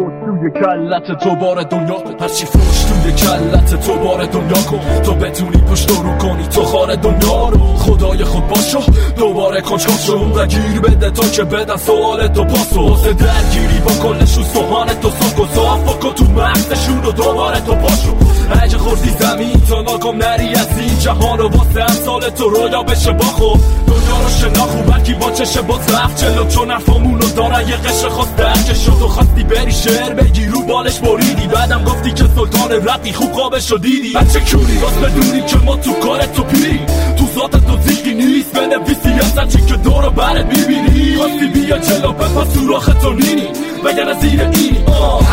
روی کلت تو بار دنیا. هرچی فروش توی کلت تو بار دنیا کن. تو بتونی پشت رو کنی تو خار دنیا رو. خدای خود باشو دوباره کنجکاو شو. و گیر بده تا که بدن سوال تو پاسو واسه درگیری با کلشون سوهان تو صاف تو مغزشون رو دوباره تو خوردی زمین تا ناکام نری از این جهان رو واسه امثال تو رویا بشه با خود دنیا رو شناخو برکی با چشه با رفت. چلو چون حرفامون رو دارن یه قشر خواست درک شد و خواستی بری. شعر بگی رو بالش بریدی. بعدم گفتی که سلطان رقی خوب قابش رو دیدی. بچه کوری باز بدونی که ما تو کارت تو پیری تو ذات تو زیگی نیست بنویسی اصلا چی که دور برت می‌بینی خواستی بیا جلو بپا سوراخ تو نینی. از زیر اینی. هر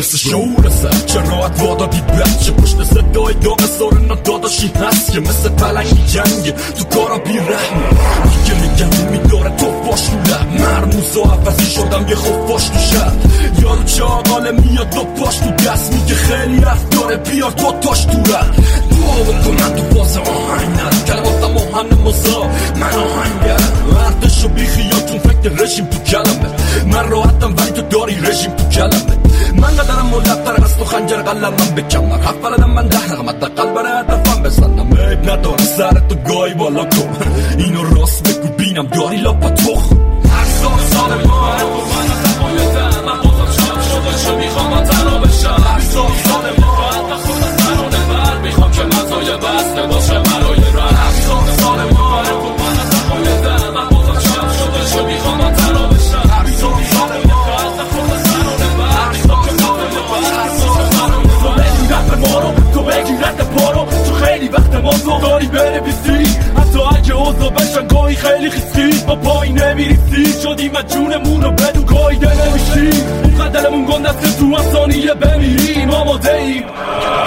بسته رست شعور سر چه راحت وادادی بچه پشت صدای داغ سارنا داداشی هست که مثل پلنگی جنگ تو کارا بی رحمه دیگه نگم میداره تو فاش رو لب مرموز و عوضی شدم یه خوب فاش تو شب یارو چه آقاله میاد دو پاش تو دست میگه خیلی رفت داره بیار تو تاش تو رد دعا بکنم تو باز آهنگ نرم کلماتم آهن مزا من آهنگرم وقتشو بی خیالتون فکر رژیم تو کلمه من راحتم ولی تو داری رژیم تو کلمه من قدرم ملقتر از تو خنجر قلمم بکمم حق بلدم من ده قلب را هدفم بزنم عیب نداره سر تو گای بالا کن اینو راست بگو بینم داری لاپا تخ هر سال سال ما می‌خوام بشم هر سال سال ما می‌خوام که مزای بسته رو تو بگی رد پا رو تو خیلی وقت ما تو داری بنویسی. حتی اگه اوضا بشن گاهی خیلی خیستی با پای نمیریسی شدیم از جونمون رو بدون گایده نمیشی اون قدرمون گندسته تو هم ثانیه بمیریم. آماده ایم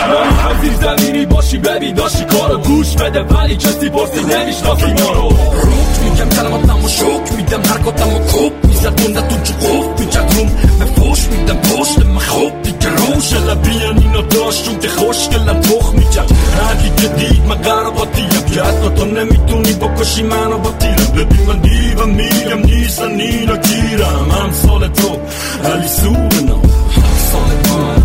ما زیر زمینی باشی ببین داشتی کارو. گوش بده ولی کسی پرسی نمی‌شناسی ما رو. روک میگم کلماتم و شک میدم حرکاتم و کپ می‌زد. گندتون چه خوب من اینو داشت چون که خوشگلم تخ می‌کرد هرگی که دید من قرار با دیرم که حتی تو نمی‌تونی بکشی منو با تیرم ببین من دیوم میگم نیستن اینا گیرم هم سال تو علی سور نام سال تو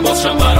باشم برای